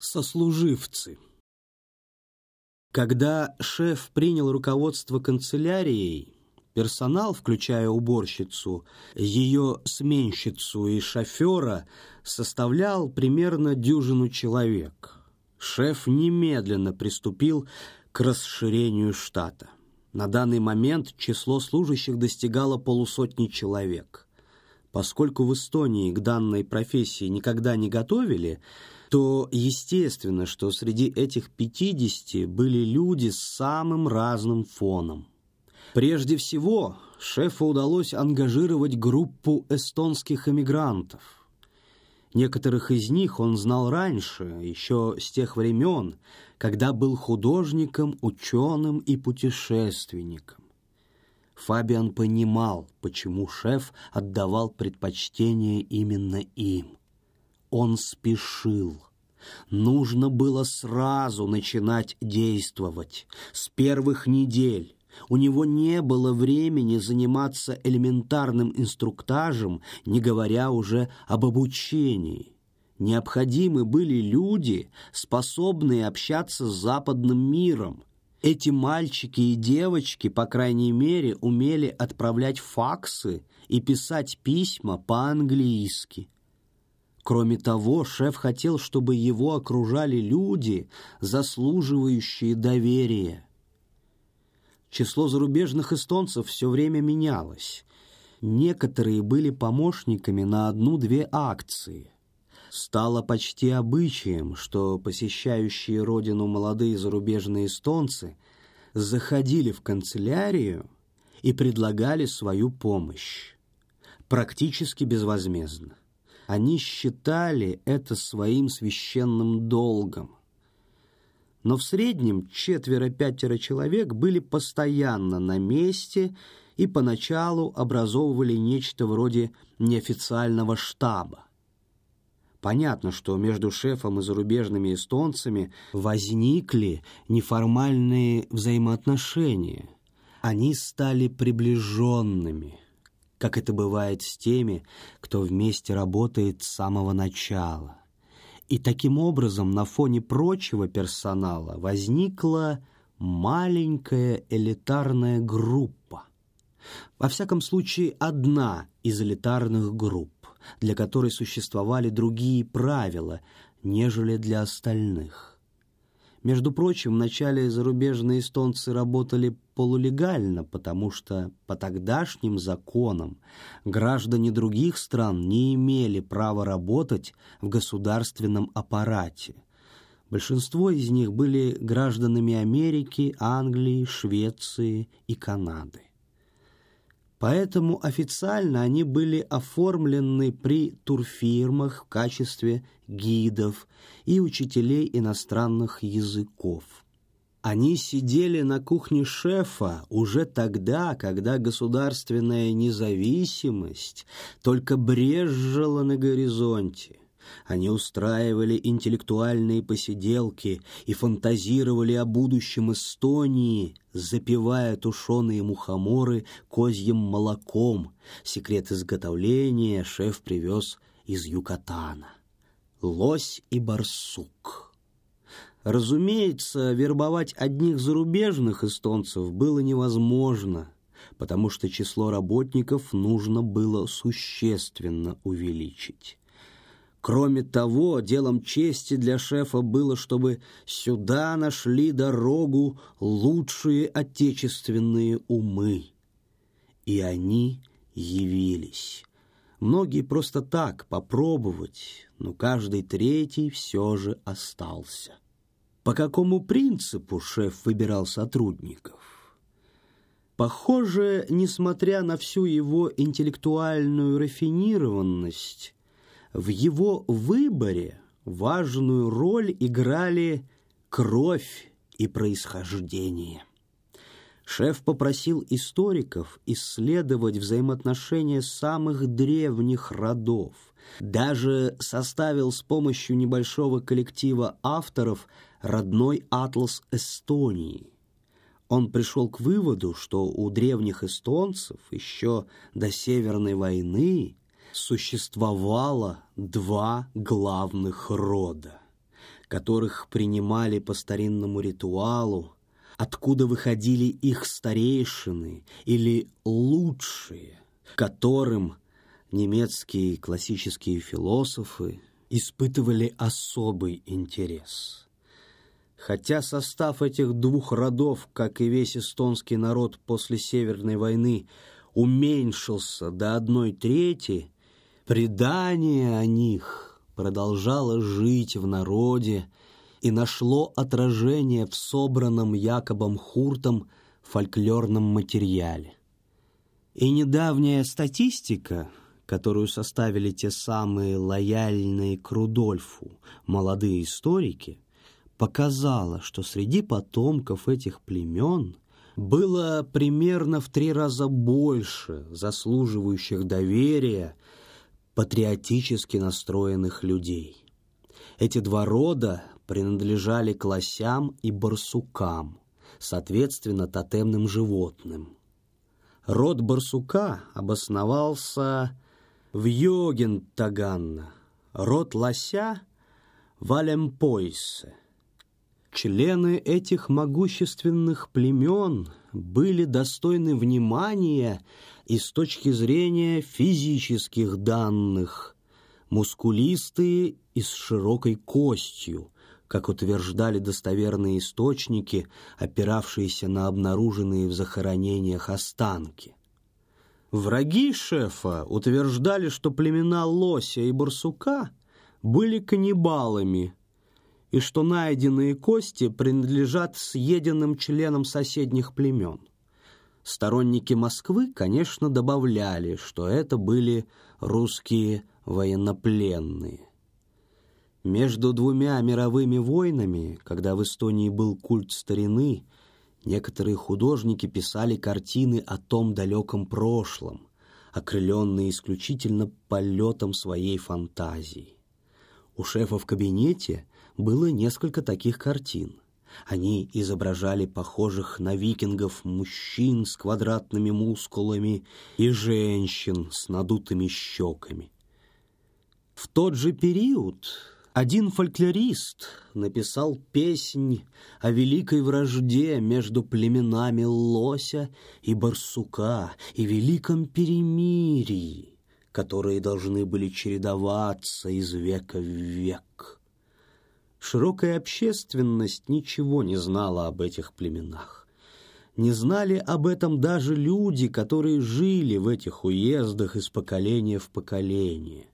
Сослуживцы. Когда шеф принял руководство канцелярией, персонал, включая уборщицу, ее сменщицу и шофера, составлял примерно дюжину человек. Шеф немедленно приступил к расширению штата. На данный момент число служащих достигало полусотни человек. Поскольку в Эстонии к данной профессии никогда не готовили, то естественно, что среди этих 50 были люди с самым разным фоном. Прежде всего, шефу удалось ангажировать группу эстонских эмигрантов. Некоторых из них он знал раньше, еще с тех времен, когда был художником, ученым и путешественником. Фабиан понимал, почему шеф отдавал предпочтение именно им. Он спешил. Нужно было сразу начинать действовать, с первых недель. У него не было времени заниматься элементарным инструктажем, не говоря уже об обучении. Необходимы были люди, способные общаться с западным миром. Эти мальчики и девочки, по крайней мере, умели отправлять факсы и писать письма по-английски. Кроме того, шеф хотел, чтобы его окружали люди, заслуживающие доверия. Число зарубежных эстонцев все время менялось. Некоторые были помощниками на одну-две акции. Стало почти обычаем, что посещающие родину молодые зарубежные эстонцы заходили в канцелярию и предлагали свою помощь. Практически безвозмездно. Они считали это своим священным долгом. Но в среднем четверо-пятеро человек были постоянно на месте и поначалу образовывали нечто вроде неофициального штаба. Понятно, что между шефом и зарубежными эстонцами возникли неформальные взаимоотношения. Они стали приближенными – как это бывает с теми, кто вместе работает с самого начала. И таким образом на фоне прочего персонала возникла маленькая элитарная группа. Во всяком случае, одна из элитарных групп, для которой существовали другие правила, нежели для остальных. Между прочим, вначале зарубежные эстонцы работали полулегально, потому что по тогдашним законам граждане других стран не имели права работать в государственном аппарате. Большинство из них были гражданами Америки, Англии, Швеции и Канады. Поэтому официально они были оформлены при турфирмах в качестве гидов и учителей иностранных языков. Они сидели на кухне шефа уже тогда, когда государственная независимость только брезжила на горизонте. Они устраивали интеллектуальные посиделки и фантазировали о будущем Эстонии, запивая тушеные мухоморы козьим молоком. Секрет изготовления шеф привез из Юкатана. Лось и барсук. Разумеется, вербовать одних зарубежных эстонцев было невозможно, потому что число работников нужно было существенно увеличить. Кроме того, делом чести для шефа было, чтобы сюда нашли дорогу лучшие отечественные умы. И они явились. Многие просто так, попробовать, но каждый третий все же остался. По какому принципу шеф выбирал сотрудников? Похоже, несмотря на всю его интеллектуальную рафинированность, в его выборе важную роль играли кровь и происхождение. Шеф попросил историков исследовать взаимоотношения самых древних родов, даже составил с помощью небольшого коллектива авторов родной атлас Эстонии. Он пришел к выводу, что у древних эстонцев еще до Северной войны существовало два главных рода. которых принимали по старинному ритуалу, откуда выходили их старейшины или лучшие, которым немецкие классические философы испытывали особый интерес. Хотя состав этих двух родов, как и весь эстонский народ после Северной войны, уменьшился до одной трети, предание о них продолжало жить в народе и нашло отражение в собранном Якобом Хуртом фольклорном материале. И недавняя статистика, которую составили те самые лояльные к Рудольфу молодые историки, показала, что среди потомков этих племен было примерно в три раза больше заслуживающих доверия патриотически настроенных людей. Эти два рода принадлежали к лосям и барсукам, соответственно, тотемным животным. Род барсука обосновался в Йогентаганна, род лося — в Алемпойсе — Члены этих могущественных племен были достойны внимания и с точки зрения физических данных, мускулистые и с широкой костью, как утверждали достоверные источники, опиравшиеся на обнаруженные в захоронениях останки. Враги шефа утверждали, что племена лося и барсука были каннибалами – и что найденные кости принадлежат съеденным членам соседних племен. Сторонники Москвы, конечно, добавляли, что это были русские военнопленные. Между двумя мировыми войнами, когда в Эстонии был культ старины, некоторые художники писали картины о том далеком прошлом, окрыленные исключительно полетом своей фантазии. У шефа в кабинете – было несколько таких картин. Они изображали похожих на викингов мужчин с квадратными мускулами и женщин с надутыми щеками. В тот же период один фольклорист написал песнь о великой вражде между племенами лося и барсука и великом перемирии, которые должны были чередоваться из века в век. Широкая общественность ничего не знала об этих племенах. Не знали об этом даже люди, которые жили в этих уездах из поколения в поколение.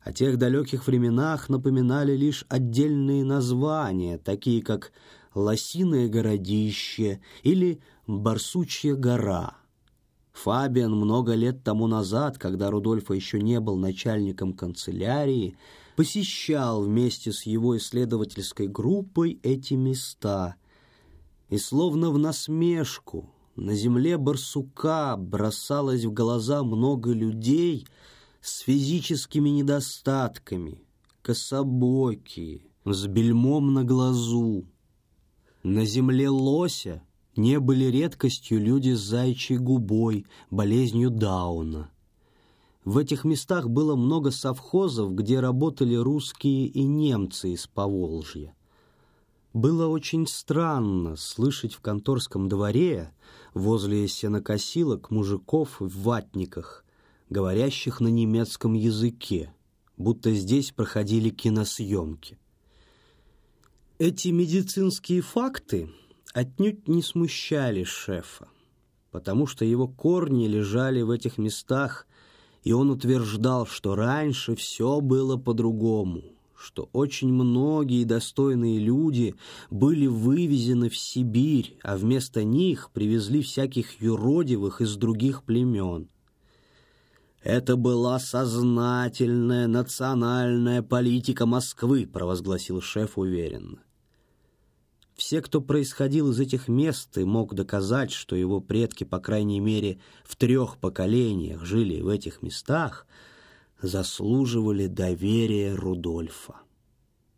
О тех далеких временах напоминали лишь отдельные названия, такие как «Лосиное городище» или «Барсучья гора». Фабиан много лет тому назад, когда Рудольфа еще не был начальником канцелярии, посещал вместе с его исследовательской группой эти места. И словно в насмешку на земле барсука бросалось в глаза много людей с физическими недостатками, кособокие, с бельмом на глазу. На земле лося не были редкостью люди с зайчьей губой, болезнью Дауна. В этих местах было много совхозов, где работали русские и немцы из Поволжья. Было очень странно слышать в конторском дворе возле сенокосилок мужиков в ватниках, говорящих на немецком языке, будто здесь проходили киносъемки. Эти медицинские факты отнюдь не смущали шефа, потому что его корни лежали в этих местах и он утверждал, что раньше все было по-другому, что очень многие достойные люди были вывезены в Сибирь, а вместо них привезли всяких юродивых из других племен. «Это была сознательная национальная политика Москвы», провозгласил шеф уверенно. Все, кто происходил из этих мест и мог доказать, что его предки, по крайней мере, в трех поколениях жили в этих местах, заслуживали доверия Рудольфа.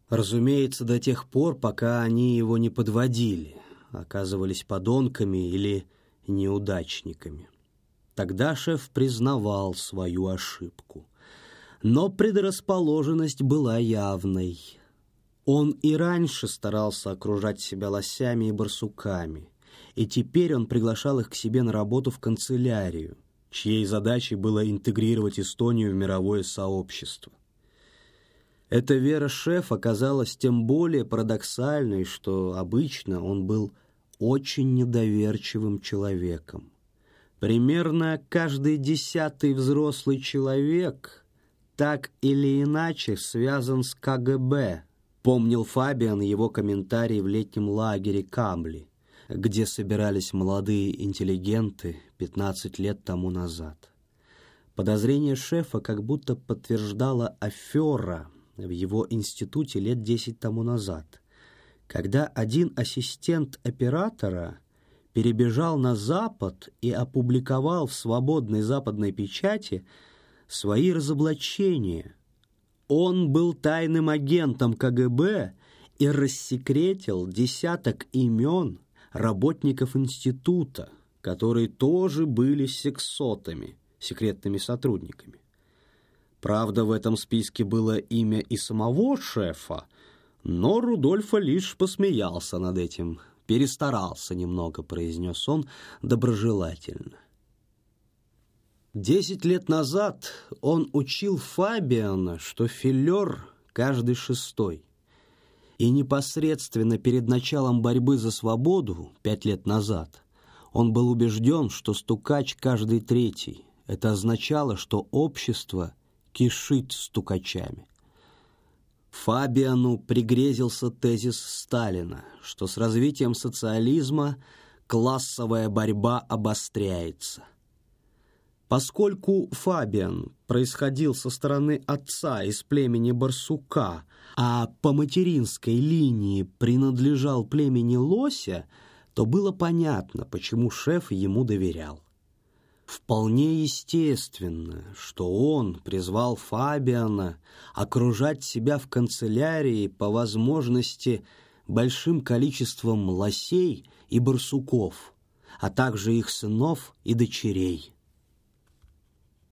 Разумеется, до тех пор, пока они его не подводили, оказывались подонками или неудачниками. Тогда шеф признавал свою ошибку. Но предрасположенность была явной – Он и раньше старался окружать себя лосями и барсуками, и теперь он приглашал их к себе на работу в канцелярию, чьей задачей было интегрировать Эстонию в мировое сообщество. Эта вера шеф оказалась тем более парадоксальной, что обычно он был очень недоверчивым человеком. Примерно каждый десятый взрослый человек так или иначе связан с КГБ, помнил Фабиан его комментарий в летнем лагере Камбли, где собирались молодые интеллигенты 15 лет тому назад. Подозрение шефа как будто подтверждала афера в его институте лет 10 тому назад, когда один ассистент оператора перебежал на Запад и опубликовал в свободной западной печати свои разоблачения. Он был тайным агентом КГБ и рассекретил десяток имен работников института, которые тоже были сексотами, секретными сотрудниками. Правда, в этом списке было имя и самого шефа, но Рудольфа лишь посмеялся над этим перестарался немного», — произнес он доброжелательно. Десять лет назад он учил Фабиана, что филер каждый шестой. И непосредственно перед началом борьбы за свободу, пять лет назад, он был убежден, что стукач каждый третий. Это означало, что общество кишит стукачами. Фабиану пригрезился тезис Сталина, что с развитием социализма классовая борьба обостряется. Поскольку Фабиан происходил со стороны отца из племени Барсука, а по материнской линии принадлежал племени Лося, то было понятно, почему шеф ему доверял. Вполне естественно, что он призвал Фабиана окружать себя в канцелярии по возможности большим количеством лосей и барсуков, а также их сынов и дочерей.